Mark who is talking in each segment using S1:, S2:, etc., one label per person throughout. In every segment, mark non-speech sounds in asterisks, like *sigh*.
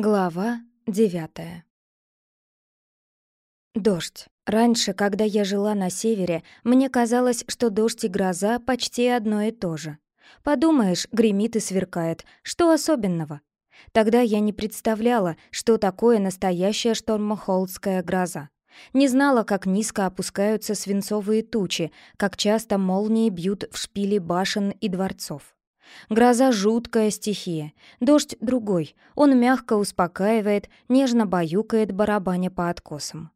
S1: Глава девятая Дождь. Раньше, когда я жила на севере, мне казалось, что дождь и гроза почти одно и то же. Подумаешь, гремит и сверкает, что особенного? Тогда я не представляла, что такое настоящая штормохолдская гроза. Не знала, как низко опускаются свинцовые тучи, как часто молнии бьют в шпили башен и дворцов. Гроза — жуткая стихия, дождь — другой, он мягко успокаивает, нежно баюкает барабаня по откосам.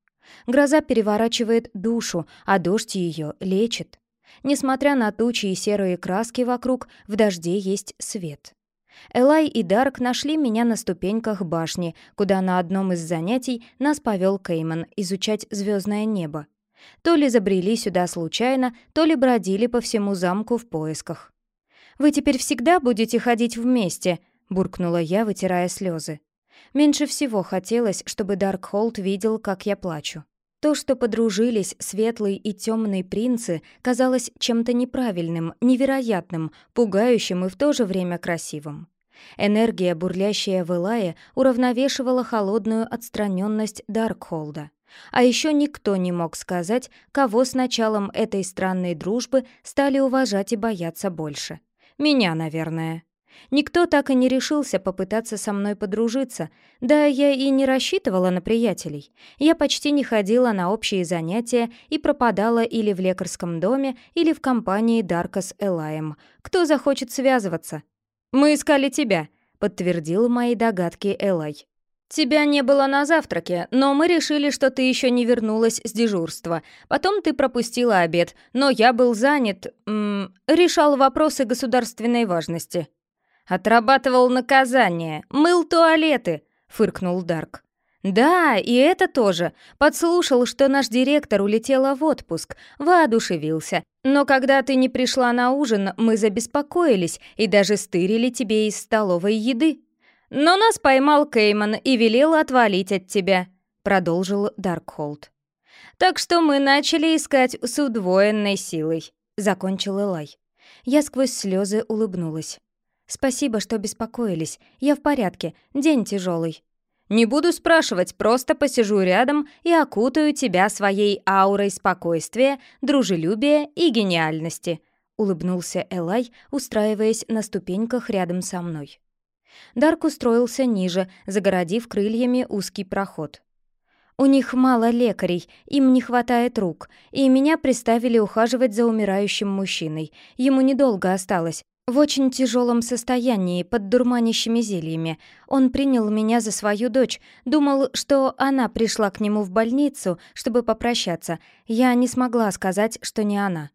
S1: Гроза переворачивает душу, а дождь ее лечит. Несмотря на тучи и серые краски вокруг, в дожде есть свет. Элай и Дарк нашли меня на ступеньках башни, куда на одном из занятий нас повел Кейман изучать звездное небо. То ли забрели сюда случайно, то ли бродили по всему замку в поисках. «Вы теперь всегда будете ходить вместе?» — буркнула я, вытирая слезы. Меньше всего хотелось, чтобы Даркхолд видел, как я плачу. То, что подружились светлый и темный принцы, казалось чем-то неправильным, невероятным, пугающим и в то же время красивым. Энергия, бурлящая в Элае, уравновешивала холодную отстраненность Даркхолда. А еще никто не мог сказать, кого с началом этой странной дружбы стали уважать и бояться больше. Меня, наверное. Никто так и не решился попытаться со мной подружиться, да я и не рассчитывала на приятелей. Я почти не ходила на общие занятия и пропадала или в лекарском доме, или в компании Дарка с Элаем. Кто захочет связываться? «Мы искали тебя», — подтвердил мои догадки Элай. «Тебя не было на завтраке, но мы решили, что ты еще не вернулась с дежурства. Потом ты пропустила обед, но я был занят... М решал вопросы государственной важности». «Отрабатывал наказание, мыл туалеты», — фыркнул Дарк. «Да, и это тоже. Подслушал, что наш директор улетела в отпуск, воодушевился. Но когда ты не пришла на ужин, мы забеспокоились и даже стырили тебе из столовой еды». «Но нас поймал Кейман и велел отвалить от тебя», — продолжил Даркхолд. «Так что мы начали искать с удвоенной силой», — закончил Элай. Я сквозь слезы улыбнулась. «Спасибо, что беспокоились. Я в порядке. День тяжелый. «Не буду спрашивать, просто посижу рядом и окутаю тебя своей аурой спокойствия, дружелюбия и гениальности», — улыбнулся Элай, устраиваясь на ступеньках рядом со мной. Дарк устроился ниже, загородив крыльями узкий проход. «У них мало лекарей, им не хватает рук, и меня приставили ухаживать за умирающим мужчиной. Ему недолго осталось, в очень тяжелом состоянии, под дурманящими зельями. Он принял меня за свою дочь, думал, что она пришла к нему в больницу, чтобы попрощаться. Я не смогла сказать, что не она.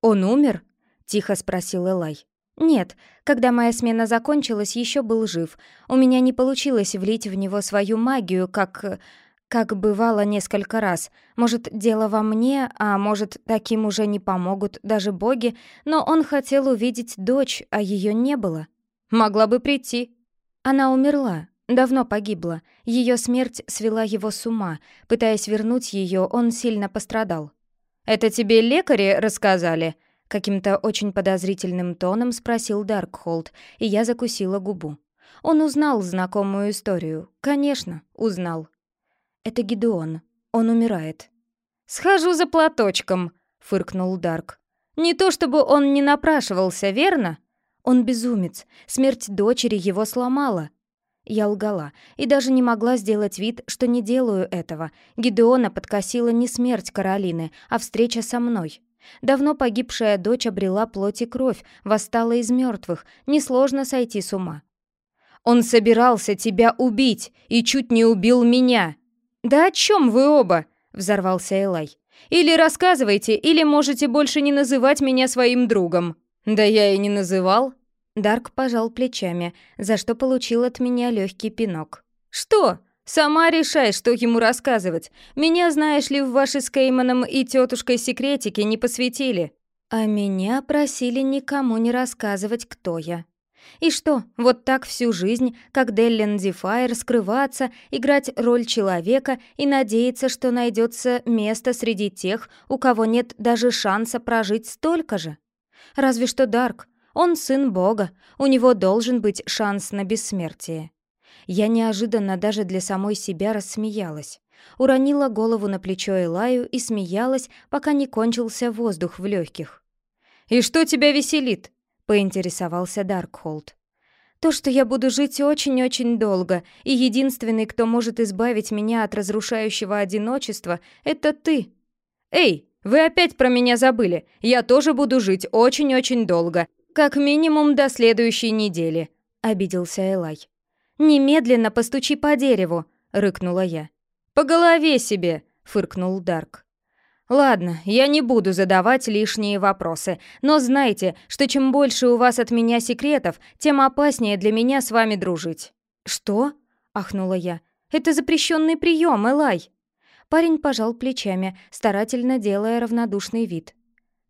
S1: «Он умер?» — тихо спросил Элай. «Нет, когда моя смена закончилась, еще был жив. У меня не получилось влить в него свою магию, как... как бывало несколько раз. Может, дело во мне, а может, таким уже не помогут даже боги, но он хотел увидеть дочь, а ее не было. Могла бы прийти. Она умерла, давно погибла. Ее смерть свела его с ума. Пытаясь вернуть ее, он сильно пострадал. «Это тебе лекари рассказали?» Каким-то очень подозрительным тоном спросил Даркхолд, и я закусила губу. Он узнал знакомую историю. Конечно, узнал. Это Гидеон. Он умирает. «Схожу за платочком», — фыркнул Дарк. «Не то чтобы он не напрашивался, верно?» Он безумец. Смерть дочери его сломала. Я лгала и даже не могла сделать вид, что не делаю этого. Гидеона подкосила не смерть Каролины, а встреча со мной. Давно погибшая дочь обрела плоть и кровь, восстала из мертвых, несложно сойти с ума. «Он собирался тебя убить и чуть не убил меня!» «Да о чем вы оба?» — взорвался Элай. «Или рассказывайте, или можете больше не называть меня своим другом». «Да я и не называл». Дарк пожал плечами, за что получил от меня легкий пинок. «Что? «Сама решай, что ему рассказывать. Меня, знаешь ли, в ваши с Кейманом и тетушкой секретики не посвятили». А меня просили никому не рассказывать, кто я. И что, вот так всю жизнь, как Деллен Дефайр, скрываться, играть роль человека и надеяться, что найдется место среди тех, у кого нет даже шанса прожить столько же? Разве что Дарк. Он сын Бога, у него должен быть шанс на бессмертие. Я неожиданно даже для самой себя рассмеялась. Уронила голову на плечо Элаю и смеялась, пока не кончился воздух в легких.
S2: «И что тебя веселит?»
S1: — поинтересовался Даркхолд. «То, что я буду жить очень-очень долго, и единственный, кто может избавить меня от разрушающего одиночества, — это ты».
S2: «Эй, вы опять про меня забыли. Я тоже буду жить очень-очень долго. Как минимум до следующей недели», — обиделся Элай.
S1: «Немедленно постучи по дереву», — рыкнула я.
S2: «По голове себе», — фыркнул Дарк. «Ладно, я не буду задавать лишние вопросы, но знайте, что чем больше у вас от меня секретов, тем опаснее для меня с вами дружить».
S1: «Что?» — ахнула я. «Это запрещенный прием, Элай!» Парень пожал плечами, старательно делая равнодушный вид.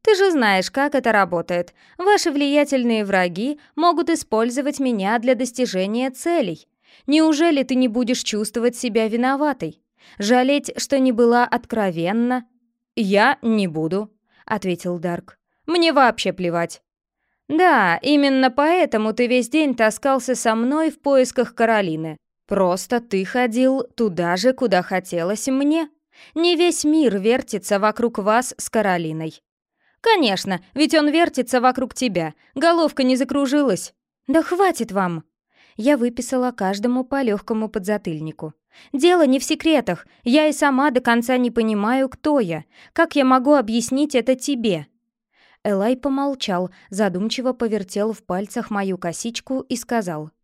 S2: «Ты же знаешь, как это работает. Ваши влиятельные враги могут использовать меня для достижения целей. Неужели ты не будешь чувствовать себя виноватой? Жалеть, что не была откровенна?» «Я не буду», — ответил Дарк. «Мне вообще плевать». «Да, именно поэтому ты весь день таскался со мной в поисках Каролины. Просто ты ходил туда же, куда хотелось мне. Не весь мир вертится вокруг вас с Каролиной. Конечно, ведь он вертится вокруг тебя. Головка не закружилась.
S1: Да хватит вам. Я выписала каждому по легкому подзатыльнику. Дело не в секретах. Я и сама до конца не понимаю, кто я. Как я могу объяснить это тебе? Элай помолчал, задумчиво повертел в пальцах мою косичку и сказал —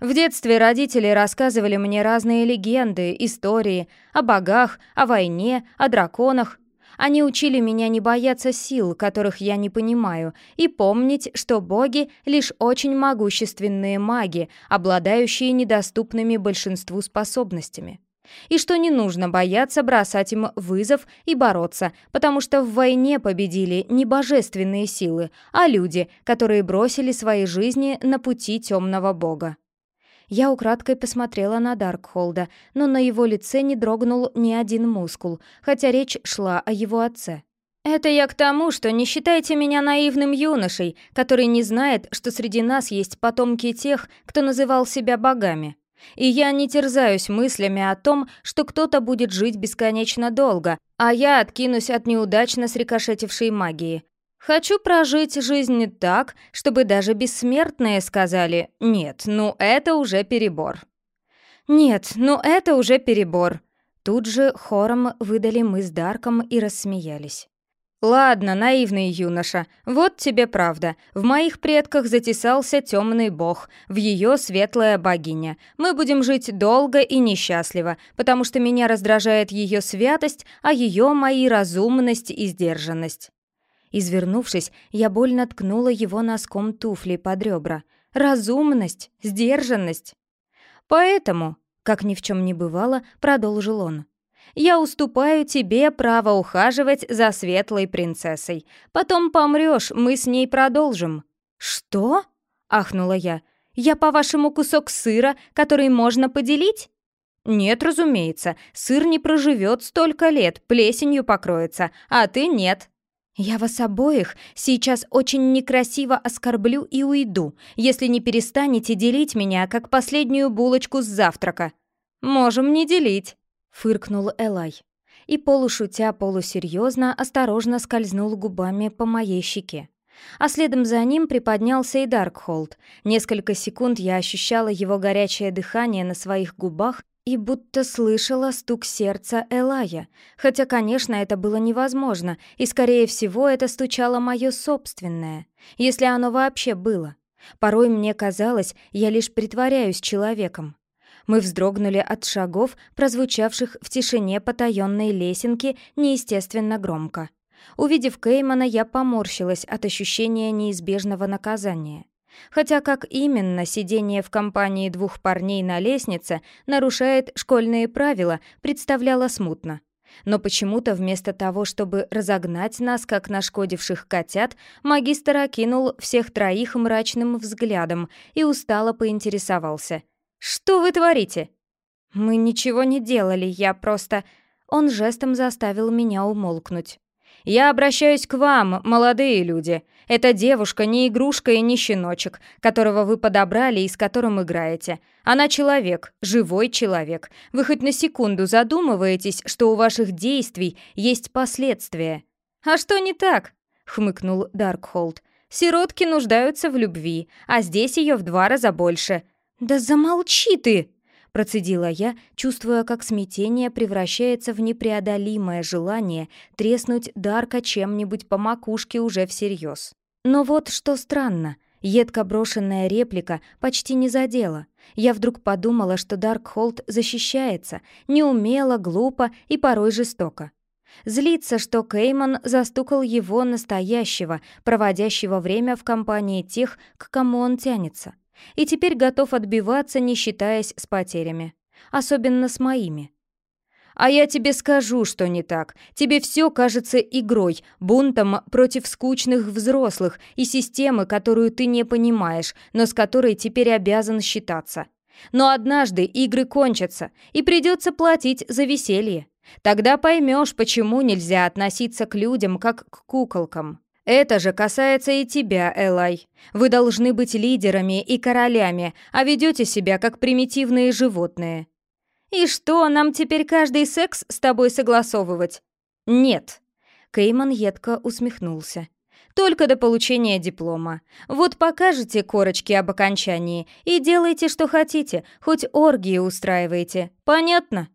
S2: в детстве родители рассказывали мне разные легенды, истории о богах, о войне, о драконах. Они учили меня не бояться сил, которых я не понимаю, и помнить, что боги — лишь очень могущественные маги, обладающие недоступными большинству способностями. И что не нужно бояться бросать им вызов и бороться, потому что в войне победили не божественные силы, а люди, которые бросили свои жизни на пути темного бога.
S1: Я украдкой посмотрела на Даркхолда, но на его лице не дрогнул ни один мускул, хотя речь шла о его отце.
S2: «Это я к тому, что не считайте меня наивным юношей, который не знает, что среди нас есть потомки тех, кто называл себя богами. И я не терзаюсь мыслями о том, что кто-то будет жить бесконечно долго, а я откинусь от неудачно срикошетившей магии. Хочу прожить жизнь так, чтобы даже бессмертные сказали «нет, ну это уже перебор».
S1: «Нет, ну это уже перебор». Тут же хором выдали мы с Дарком и рассмеялись.
S2: «Ладно, наивный юноша, вот тебе правда. В моих предках затесался темный бог, в ее светлая богиня. Мы будем жить долго и несчастливо, потому что меня раздражает ее святость, а ее мои разумность и сдержанность».
S1: Извернувшись, я больно ткнула его носком туфли под ребра. «Разумность! Сдержанность!» «Поэтому», как ни в чем не бывало, продолжил он, «я уступаю тебе право ухаживать за светлой принцессой. Потом помрешь, мы с ней продолжим». «Что?» — ахнула я. «Я, по-вашему, кусок сыра, который можно поделить?»
S2: «Нет, разумеется, сыр не проживет столько лет, плесенью покроется, а ты нет.
S1: «Я вас обоих сейчас очень некрасиво оскорблю и уйду, если не перестанете делить меня, как последнюю булочку с завтрака».
S2: «Можем не делить», —
S1: фыркнул Элай. И полушутя, полусерьезно, осторожно скользнул губами по моей щеке. А следом за ним приподнялся и Даркхолд. Несколько секунд я ощущала его горячее дыхание на своих губах и будто слышала стук сердца Элая, хотя, конечно, это было невозможно, и, скорее всего, это стучало мое собственное, если оно вообще было. Порой мне казалось, я лишь притворяюсь человеком. Мы вздрогнули от шагов, прозвучавших в тишине потаённой лесенки неестественно громко. Увидев Кеймана, я поморщилась от ощущения неизбежного наказания. Хотя как именно сидение в компании двух парней на лестнице нарушает школьные правила, представляло смутно. Но почему-то вместо того, чтобы разогнать нас, как нашкодивших котят, магистр окинул всех троих мрачным взглядом и устало поинтересовался. «Что вы творите?» «Мы ничего не делали, я просто...» Он жестом заставил меня умолкнуть.
S2: Я обращаюсь к вам, молодые люди. Эта девушка не игрушка и не щеночек, которого вы подобрали и с которым играете. Она человек, живой человек. Вы хоть на секунду задумываетесь, что у ваших действий есть последствия. А что не так? хмыкнул Даркхолд. Сиротки нуждаются в любви, а здесь ее в два раза больше. Да замолчи ты! Процедила я, чувствуя, как смятение превращается в непреодолимое желание треснуть Дарка чем-нибудь по макушке уже всерьез. Но вот что странно. Едко брошенная реплика почти не задела. Я вдруг подумала, что Даркхолд защищается, неумело, глупо и порой жестоко. Злится, что Кейман застукал его настоящего, проводящего время в компании тех, к кому он тянется. И теперь готов отбиваться, не считаясь с потерями. Особенно с моими. А я тебе скажу, что не так. Тебе все кажется игрой, бунтом против скучных взрослых и системы, которую ты не понимаешь, но с которой теперь обязан считаться. Но однажды игры кончатся, и придется платить за веселье. Тогда поймешь, почему нельзя относиться к людям как к куколкам. Это же касается и тебя, Элай. Вы должны быть лидерами и королями, а ведете себя как примитивные животные. «И что, нам теперь каждый секс с тобой согласовывать?» «Нет». Кейман едко усмехнулся. «Только до получения диплома. Вот покажете корочки об окончании и делайте, что хотите, хоть оргии устраивайте. Понятно?»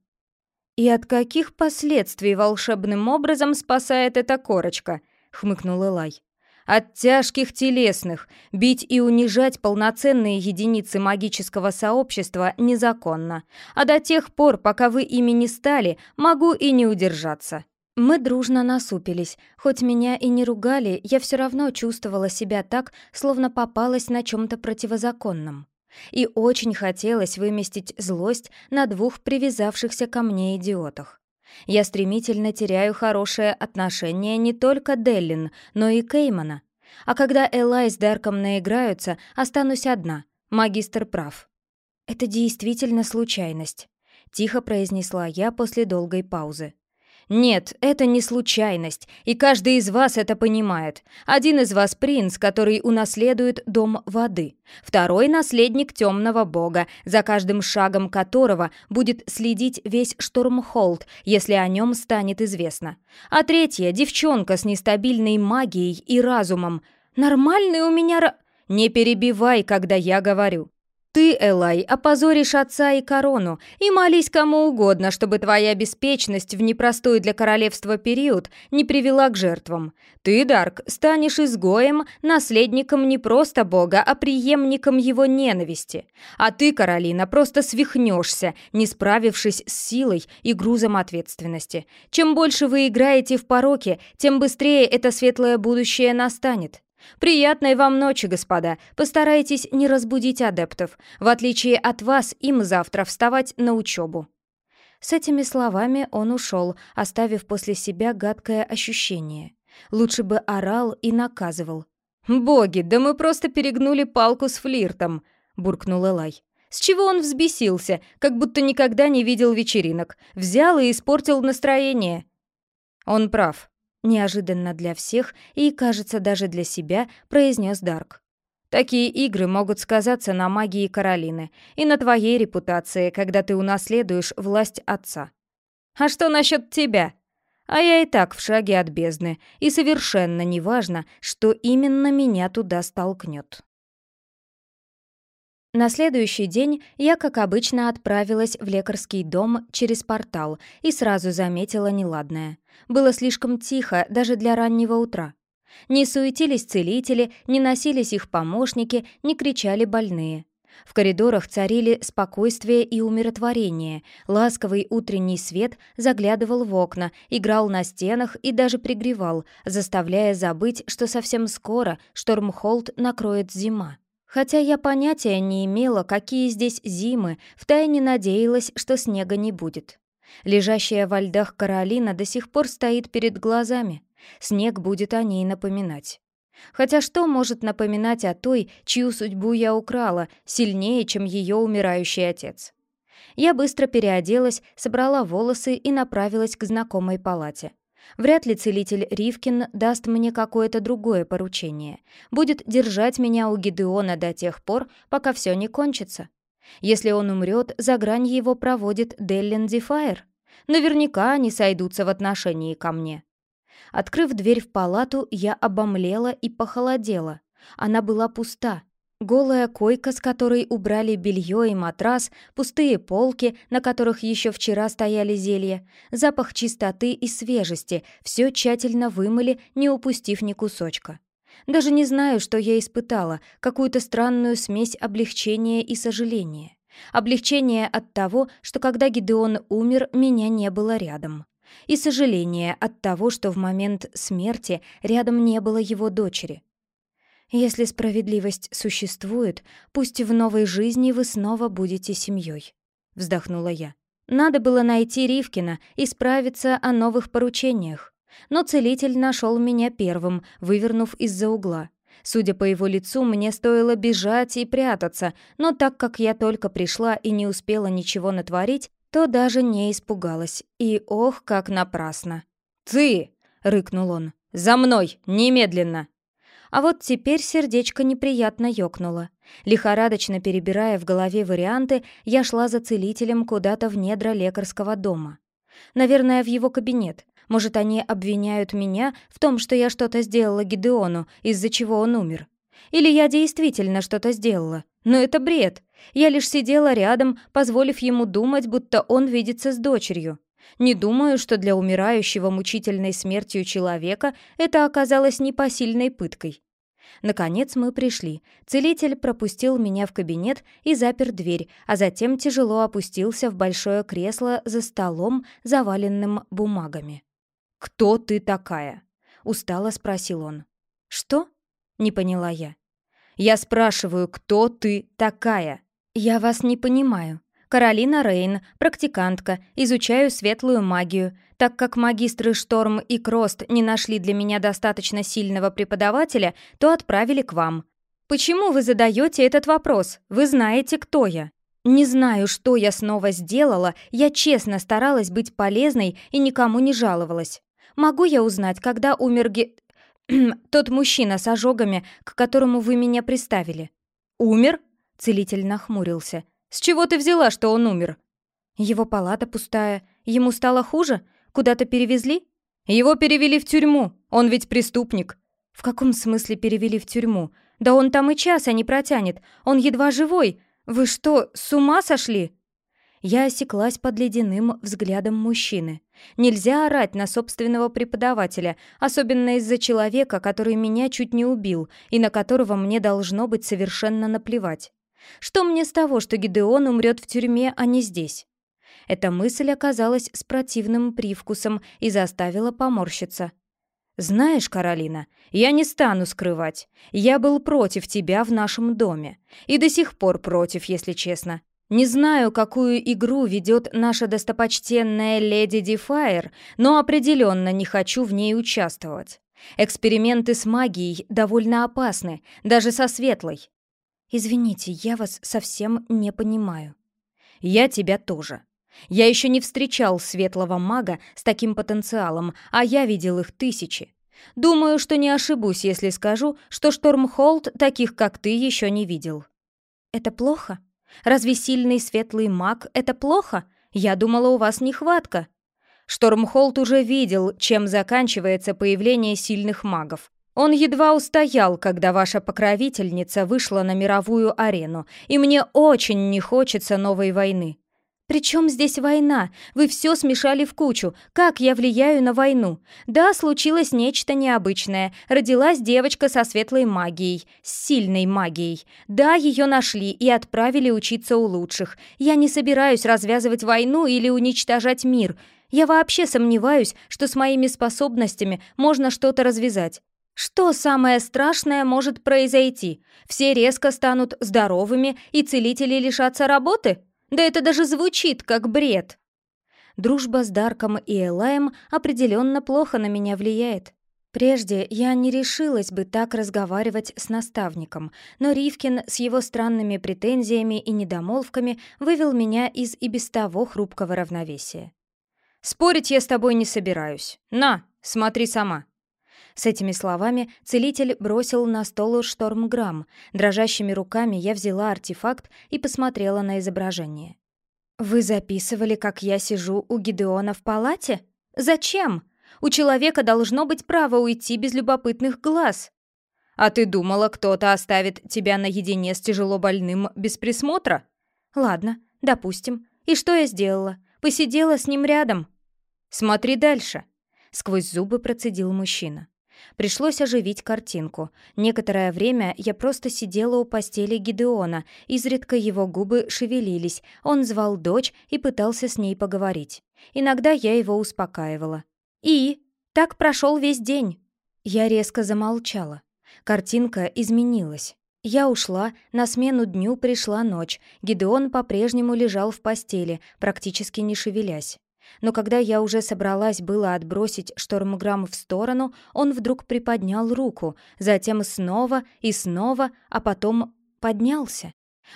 S2: «И от каких последствий волшебным образом спасает эта корочка?» — хмыкнул Элай. От тяжких телесных бить и унижать полноценные единицы магического сообщества незаконно, а до тех пор, пока вы ими не стали, могу и не удержаться. Мы дружно насупились. Хоть меня и не ругали, я все равно чувствовала себя так, словно попалась на чем-то противозаконном. И очень хотелось выместить злость на двух привязавшихся ко мне идиотах. Я стремительно теряю хорошее отношение не только Деллин, но и Кеймана. А когда Элай с Дарком наиграются, останусь одна. Магистр прав. «Это действительно случайность», — тихо произнесла я после долгой паузы. Нет, это не случайность, и каждый из вас это понимает. Один из вас принц, который унаследует дом воды. Второй — наследник темного бога, за каждым шагом которого будет следить весь Штормхолд, если о нем станет известно. А третья — девчонка с нестабильной магией и разумом. Нормальный у меня... Не перебивай, когда я говорю. Ты, Элай, опозоришь отца и корону, и молись кому угодно, чтобы твоя беспечность в непростой для королевства период не привела к жертвам. Ты, Дарк, станешь изгоем, наследником не просто бога, а преемником его ненависти. А ты, Каролина, просто свихнешься, не справившись с силой и грузом ответственности. Чем больше вы играете в пороки, тем быстрее это светлое будущее настанет. «Приятной вам ночи, господа. Постарайтесь не разбудить адептов. В отличие от вас, им завтра вставать на учебу». С этими словами он ушел, оставив после себя гадкое ощущение. Лучше бы орал и наказывал. «Боги, да мы просто перегнули палку с флиртом», — буркнул Элай. «С чего он взбесился, как будто никогда не видел вечеринок? Взял и испортил настроение». «Он прав», Неожиданно для всех и, кажется, даже для себя, произнес Дарк. Такие игры могут сказаться на магии Каролины и на твоей репутации, когда ты унаследуешь власть отца. А что насчет тебя? А я и так в шаге от бездны, и совершенно неважно, что именно меня туда столкнет. На следующий день я, как обычно, отправилась в лекарский дом через портал и сразу заметила неладное. Было слишком тихо даже для раннего утра. Не суетились целители, не носились их помощники, не кричали больные. В коридорах царили спокойствие и умиротворение. Ласковый утренний свет заглядывал в окна, играл на стенах и даже пригревал, заставляя забыть, что совсем скоро Штормхолд накроет зима. Хотя я понятия не имела, какие здесь зимы, втайне надеялась, что снега не будет. Лежащая во льдах Каролина до сих пор стоит перед глазами. Снег будет о ней напоминать. Хотя что может напоминать о той, чью судьбу я украла, сильнее, чем ее умирающий отец? Я быстро переоделась, собрала волосы и направилась к знакомой палате.
S1: Вряд ли целитель Ривкин даст мне какое-то другое поручение. Будет держать меня у Гидеона до тех пор, пока все не кончится. Если он умрет, за грань его проводит Деллин Дифайр. Наверняка они сойдутся в отношении ко мне. Открыв дверь в палату, я обомлела и похолодела. Она была пуста. Голая койка, с которой убрали белье и матрас, пустые полки, на которых еще вчера стояли зелья, запах чистоты и свежести, все тщательно вымыли, не упустив ни кусочка. Даже не знаю, что я испытала, какую-то странную смесь облегчения и сожаления. Облегчение от того, что когда Гидеон умер, меня не было рядом. И сожаление от того, что в момент смерти рядом не было его дочери. Если справедливость существует, пусть в новой жизни вы снова будете семьей. Вздохнула я. Надо было найти Ривкина и справиться о новых поручениях. Но целитель нашел меня первым, вывернув из-за угла. Судя по его лицу, мне стоило бежать и прятаться, но так как я только пришла и не успела ничего натворить, то даже не испугалась. И ох, как напрасно.
S2: «Ты!» — рыкнул он. «За мной! Немедленно!»
S1: А вот теперь сердечко неприятно ёкнуло. Лихорадочно перебирая в голове варианты, я шла за целителем куда-то в недра лекарского дома. Наверное, в его кабинет. Может, они обвиняют меня в том, что я что-то сделала Гидеону, из-за чего он умер. Или я действительно что-то сделала. Но это бред. Я лишь сидела рядом, позволив ему думать, будто он видится с дочерью. Не думаю, что для умирающего мучительной смертью человека это оказалось непосильной пыткой. Наконец мы пришли. Целитель пропустил меня в кабинет и запер дверь, а затем тяжело опустился в большое кресло за столом, заваленным бумагами.
S2: «Кто ты такая?»
S1: — устало спросил он. «Что?» — не поняла я.
S2: «Я спрашиваю, кто ты такая?»
S1: «Я вас не понимаю», Каролина Рейн, практикантка, изучаю светлую магию. Так как магистры Шторм и Крост не нашли для меня достаточно сильного преподавателя, то отправили к вам. Почему вы задаете этот вопрос? Вы знаете, кто я. Не знаю, что я снова сделала, я честно старалась быть полезной и никому не жаловалась. Могу я узнать, когда умер Ге... *clears throat* тот мужчина с ожогами, к которому вы меня приставили?
S2: Умер?
S1: Целитель нахмурился.
S2: С чего ты взяла, что он умер?»
S1: «Его палата пустая. Ему стало хуже? Куда-то перевезли?»
S2: «Его перевели в тюрьму. Он ведь преступник».
S1: «В каком смысле перевели в тюрьму? Да он там и часа не протянет. Он едва живой. Вы что, с ума сошли?» Я осеклась под ледяным взглядом мужчины. Нельзя орать на собственного преподавателя, особенно из-за человека, который меня чуть не убил и на которого мне должно быть совершенно наплевать. Что мне с того, что Гидеон умрет в тюрьме, а не здесь? Эта мысль оказалась с противным привкусом и заставила поморщиться. «Знаешь, Каролина, я не стану скрывать. Я был против тебя в нашем доме. И до сих пор против, если честно. Не знаю, какую игру ведет наша достопочтенная леди Дифайр, но определенно не хочу в ней участвовать. Эксперименты с магией довольно опасны, даже со светлой. «Извините, я вас совсем не понимаю».
S2: «Я тебя тоже. Я еще не встречал светлого мага с таким потенциалом, а я видел их тысячи. Думаю, что не ошибусь, если скажу, что Штормхолд таких, как ты, еще не видел».
S1: «Это плохо? Разве сильный светлый маг — это плохо? Я думала, у вас нехватка».
S2: Штормхолд уже видел, чем заканчивается появление сильных магов. Он едва устоял, когда ваша покровительница вышла на мировую арену, и мне очень не хочется новой войны.
S1: «При чем здесь война? Вы все смешали в кучу. Как я влияю на войну? Да, случилось нечто необычное. Родилась девочка со светлой магией, с сильной магией. Да, ее нашли и отправили учиться у лучших. Я не собираюсь развязывать войну или уничтожать мир. Я вообще сомневаюсь, что с моими способностями можно что-то развязать. Что самое страшное может произойти? Все резко станут здоровыми, и целители лишатся работы? Да это даже звучит как бред. Дружба с Дарком и Элаем определенно плохо на меня влияет. Прежде я не решилась бы так разговаривать с наставником, но Ривкин с его странными претензиями и недомолвками вывел меня из и без того хрупкого равновесия.
S2: «Спорить я с тобой не собираюсь. На, Смотри сама».
S1: С этими словами целитель бросил на стол штормграмм. Дрожащими руками я взяла артефакт и посмотрела на изображение. «Вы записывали, как я сижу у Гидеона в палате? Зачем? У человека должно быть право уйти без любопытных глаз».
S2: «А ты думала, кто-то оставит тебя наедине с тяжело больным без присмотра?»
S1: «Ладно, допустим. И что я сделала? Посидела с ним рядом».
S2: «Смотри дальше», —
S1: сквозь зубы процедил мужчина. Пришлось оживить картинку. Некоторое время я просто сидела у постели Гидеона, изредка его губы шевелились, он звал дочь и пытался с ней поговорить. Иногда я его успокаивала. «И? Так прошел весь день!» Я резко замолчала. Картинка изменилась. Я ушла, на смену дню пришла ночь. Гидеон по-прежнему лежал в постели, практически не шевелясь. Но когда я уже собралась было отбросить штормграмм в сторону, он вдруг приподнял руку, затем снова и снова, а потом поднялся.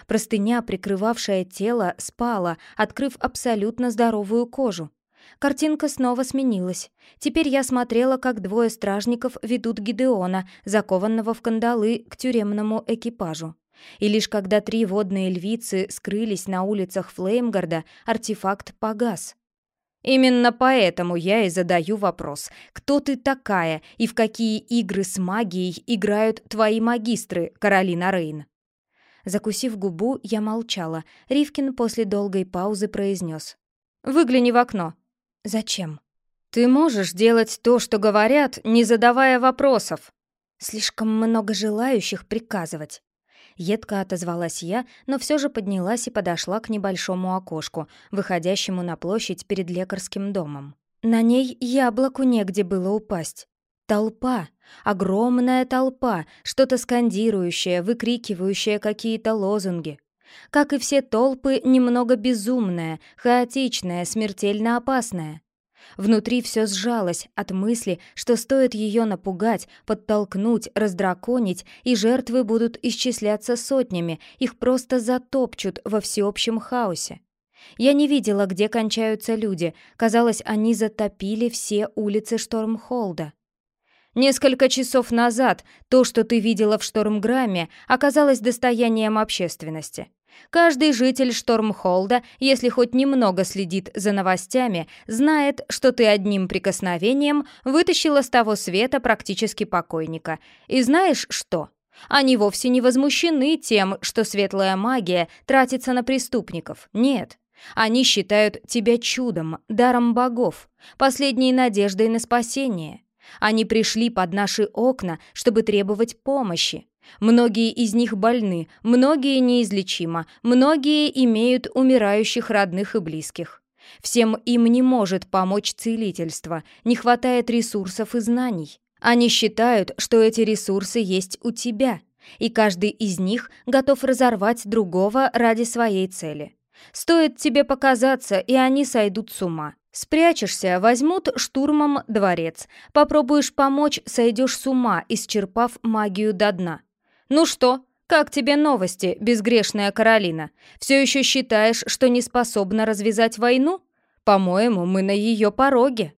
S1: Простыня, прикрывавшая тело, спала, открыв абсолютно здоровую кожу. Картинка снова сменилась. Теперь я смотрела, как двое стражников ведут Гидеона, закованного в кандалы, к тюремному экипажу. И лишь когда три водные львицы скрылись на улицах Флеймгарда, артефакт погас.
S2: Именно поэтому я и задаю вопрос, кто ты такая и в какие игры с магией играют твои магистры, Каролина Рейн?
S1: Закусив губу, я молчала. Ривкин после долгой паузы произнес.
S2: «Выгляни в окно».
S1: «Зачем?»
S2: «Ты можешь делать то, что говорят, не задавая вопросов».
S1: «Слишком много желающих приказывать». Едко отозвалась я, но все же поднялась и подошла к небольшому окошку, выходящему на площадь перед лекарским домом. На ней яблоку негде было упасть. Толпа, огромная толпа, что-то скандирующее, выкрикивающее какие-то лозунги. Как и все толпы, немного безумная, хаотичная, смертельно опасная. Внутри все сжалось от мысли, что стоит ее напугать, подтолкнуть, раздраконить, и жертвы будут исчисляться сотнями, их просто затопчут во всеобщем хаосе. Я не видела, где кончаются люди, казалось, они затопили все улицы Штормхолда.
S2: Несколько часов назад то, что ты видела в Штормграмме, оказалось достоянием общественности. Каждый житель Штормхолда, если хоть немного следит за новостями, знает, что ты одним прикосновением вытащила с того света практически покойника. И знаешь что? Они вовсе не возмущены тем, что светлая магия тратится на преступников. Нет. Они считают тебя чудом, даром богов, последней надеждой на спасение. Они пришли под наши окна, чтобы требовать помощи. Многие из них больны, многие неизлечимо, многие имеют умирающих родных и близких. Всем им не может помочь целительство, не хватает ресурсов и знаний. Они считают, что эти ресурсы есть у тебя, и каждый из них готов разорвать другого ради своей цели. Стоит тебе показаться, и они сойдут с ума. Спрячешься, возьмут штурмом дворец. Попробуешь помочь, сойдешь с ума, исчерпав магию до дна. «Ну что, как тебе новости, безгрешная Каролина? Все еще считаешь, что не способна развязать войну? По-моему, мы на ее пороге».